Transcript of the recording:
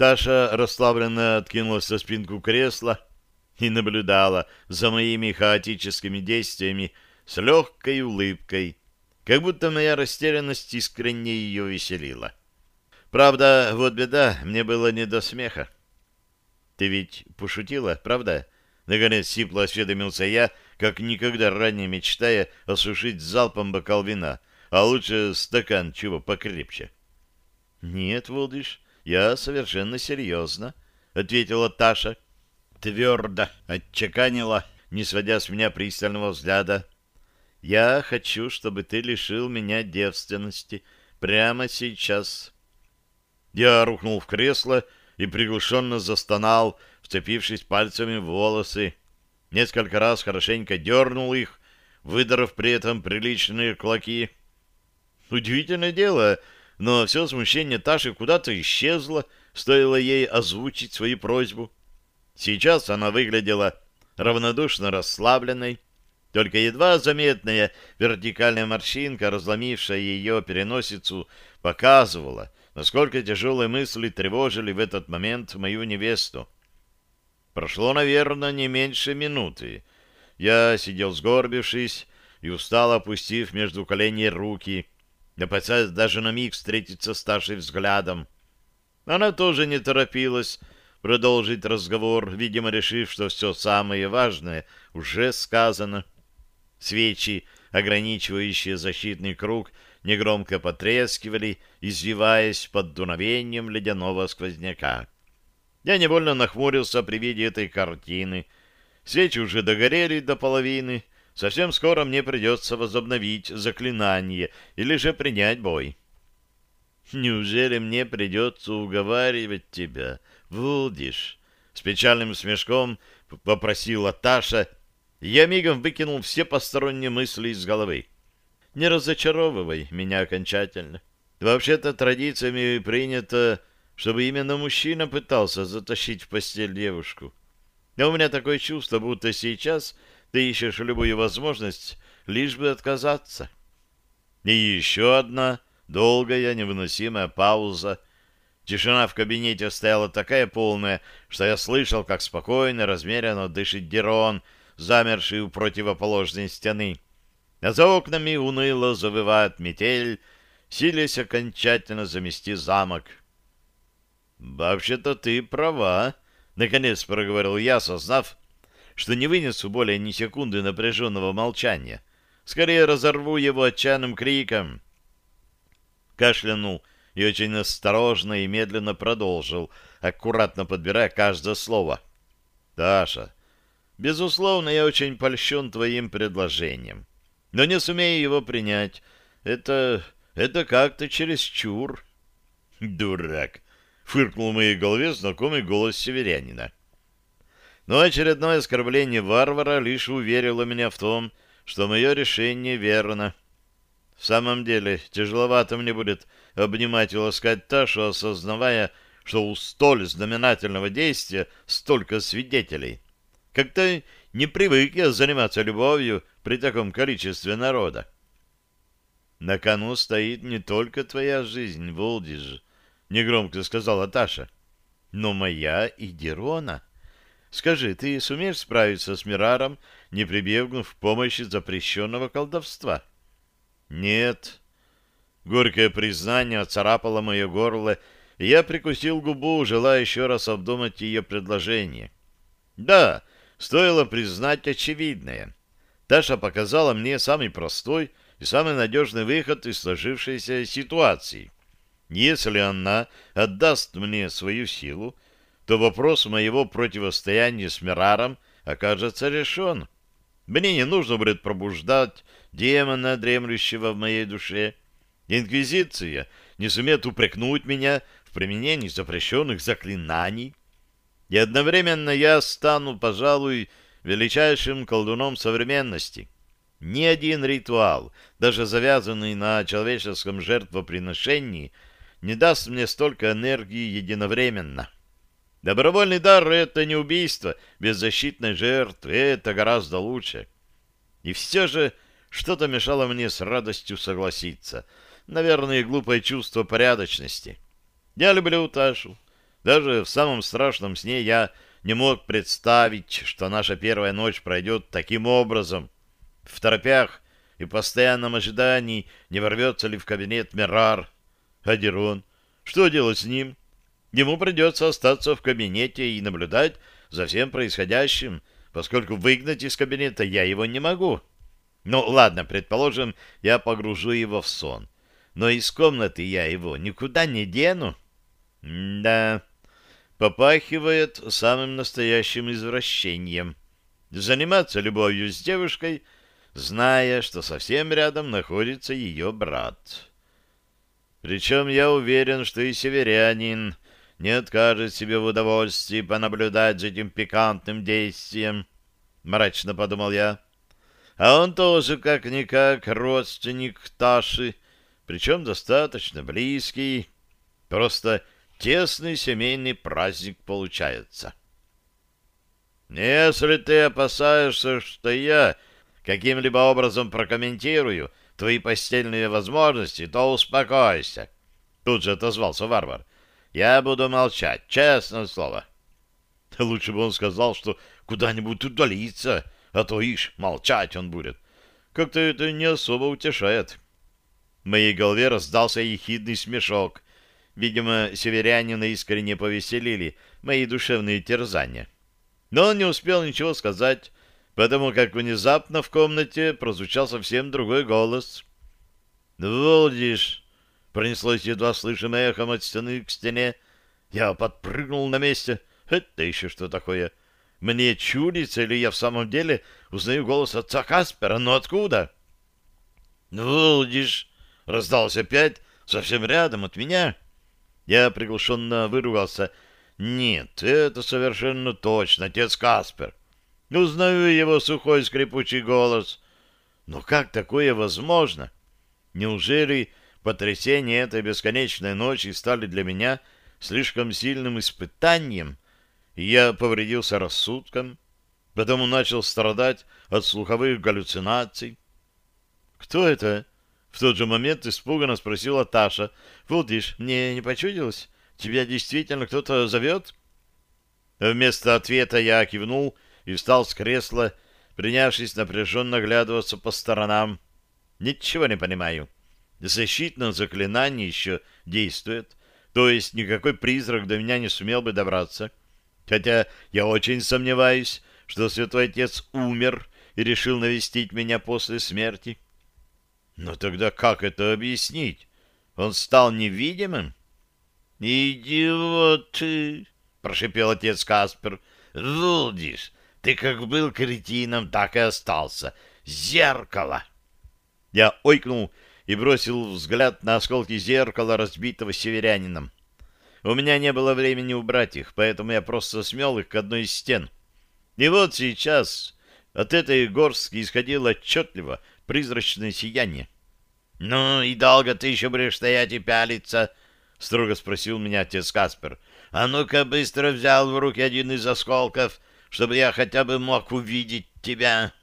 Таша расслабленно откинулась со спинку кресла и наблюдала за моими хаотическими действиями с легкой улыбкой, как будто моя растерянность искренне ее веселила. Правда, вот беда, мне было не до смеха. «Ты ведь пошутила, правда?» Наконец сипло осведомился я, как никогда ранее мечтая осушить залпом бокал вина, а лучше стакан чего покрепче. «Нет, Волдыш, я совершенно серьезно», — ответила Таша. Твердо отчеканила, не сводя с меня пристального взгляда. «Я хочу, чтобы ты лишил меня девственности прямо сейчас». Я рухнул в кресло и приглушенно застонал, вцепившись пальцами в волосы. Несколько раз хорошенько дернул их, выдрав при этом приличные клоки. Удивительное дело, но все смущение Таши куда-то исчезло, стоило ей озвучить свою просьбу. Сейчас она выглядела равнодушно расслабленной, только едва заметная вертикальная морщинка, разломившая ее переносицу, показывала, насколько тяжелые мысли тревожили в этот момент мою невесту. Прошло, наверное, не меньше минуты. Я сидел сгорбившись и устало опустив между коленей руки, опасаясь даже на миг встретиться с Ташей взглядом. Она тоже не торопилась продолжить разговор, видимо, решив, что все самое важное уже сказано. Свечи, ограничивающие защитный круг, негромко потрескивали, извиваясь под дуновением ледяного сквозняка. Я невольно нахмурился при виде этой картины. Свечи уже догорели до половины. Совсем скоро мне придется возобновить заклинание или же принять бой. «Неужели мне придется уговаривать тебя, Вулдиш?» С печальным смешком попросила Таша. Я мигом выкинул все посторонние мысли из головы. «Не разочаровывай меня окончательно. Вообще-то традициями принято чтобы именно мужчина пытался затащить в постель девушку. Но у меня такое чувство, будто сейчас ты ищешь любую возможность, лишь бы отказаться. И еще одна долгая невыносимая пауза. Тишина в кабинете стояла такая полная, что я слышал, как спокойно, размеренно дышит Дерон, замерший у противоположной стены. А за окнами уныло завывает метель, силясь окончательно замести замок. «Вообще-то ты права», — наконец проговорил я, осознав, что не вынесу более ни секунды напряженного молчания. Скорее разорву его отчаянным криком. Кашлянул и очень осторожно и медленно продолжил, аккуратно подбирая каждое слово. «Таша, безусловно, я очень польщен твоим предложением, но не сумею его принять. Это... это как-то чересчур». «Дурак!» фыркнул в моей голове знакомый голос северянина. Но очередное оскорбление варвара лишь уверило меня в том, что мое решение верно. В самом деле, тяжеловато мне будет обнимать и ласкать Ташу, осознавая, что у столь знаменательного действия столько свидетелей. Как-то не привык я заниматься любовью при таком количестве народа. На кону стоит не только твоя жизнь, Волдиж, — негромко сказала Таша. «Но моя и Дерона. Скажи, ты сумеешь справиться с Мираром, не прибегнув в помощи запрещенного колдовства?» «Нет». Горькое признание царапало мое горло, и я прикусил губу, желая еще раз обдумать ее предложение. «Да, стоило признать очевидное. Таша показала мне самый простой и самый надежный выход из сложившейся ситуации». Если она отдаст мне свою силу, то вопрос моего противостояния с Мираром окажется решен. Мне не нужно будет пробуждать демона, дремлющего в моей душе. Инквизиция не сумеет упрекнуть меня в применении запрещенных заклинаний. И одновременно я стану, пожалуй, величайшим колдуном современности. Ни один ритуал, даже завязанный на человеческом жертвоприношении, не даст мне столько энергии единовременно. Добровольный дар — это не убийство беззащитной жертвы, это гораздо лучше. И все же что-то мешало мне с радостью согласиться. Наверное, глупое чувство порядочности. Я люблю Ташу, Даже в самом страшном сне я не мог представить, что наша первая ночь пройдет таким образом. В торопях и постоянном ожидании, не ворвется ли в кабинет Мерар. А Дерон? Что делать с ним? Ему придется остаться в кабинете и наблюдать за всем происходящим, поскольку выгнать из кабинета я его не могу. Ну, ладно, предположим, я погружу его в сон. Но из комнаты я его никуда не дену. Да, попахивает самым настоящим извращением. Заниматься любовью с девушкой, зная, что совсем рядом находится ее брат. Причем я уверен, что и северянин не откажет себе в удовольствии понаблюдать за этим пикантным действием, — мрачно подумал я. А он тоже как-никак родственник Таши, причем достаточно близкий. Просто тесный семейный праздник получается. Если ты опасаешься, что я каким-либо образом прокомментирую твои постельные возможности, то успокойся. Тут же отозвался варвар. Я буду молчать, честное слово. Лучше бы он сказал, что куда-нибудь удалиться, а то, ишь, молчать он будет. Как-то это не особо утешает. В моей голове раздался ехидный смешок. Видимо, северянина искренне повеселили мои душевные терзания. Но он не успел ничего сказать, потому как внезапно в комнате прозвучал совсем другой голос. «Волдиш!» Пронеслось едва слышимое эхом от стены к стене. Я подпрыгнул на месте. Это еще что такое? Мне чудится, или я в самом деле узнаю голос отца Каспера? Но откуда? «Волдиш!» — раздался опять, совсем рядом от меня. Я приглушенно выругался. «Нет, это совершенно точно, отец Каспер. Узнаю его сухой скрипучий голос. Но как такое возможно? Неужели потрясения этой бесконечной ночи стали для меня слишком сильным испытанием, и я повредился рассудком, потому начал страдать от слуховых галлюцинаций. «Кто это?» — в тот же момент испуганно спросила Таша. «Вулдиш, мне не почудилось? Тебя действительно кто-то зовет?» Вместо ответа я кивнул и встал с кресла, принявшись напряженно оглядываться по сторонам. «Ничего не понимаю». Защитное заклинание еще действует, то есть никакой призрак до меня не сумел бы добраться. Хотя я очень сомневаюсь, что святой отец умер и решил навестить меня после смерти. Но тогда как это объяснить? Он стал невидимым? «Идиоты!» — прошипел отец Каспер. «Вулдиш, ты как был кретином, так и остался. Зеркало!» Я ойкнул и бросил взгляд на осколки зеркала, разбитого северянином. У меня не было времени убрать их, поэтому я просто смел их к одной из стен. И вот сейчас от этой горстки исходило отчетливо призрачное сияние. — Ну и долго ты еще будешь стоять и пялиться? — строго спросил меня отец Каспер. — А ну-ка быстро взял в руки один из осколков, чтобы я хотя бы мог увидеть тебя. —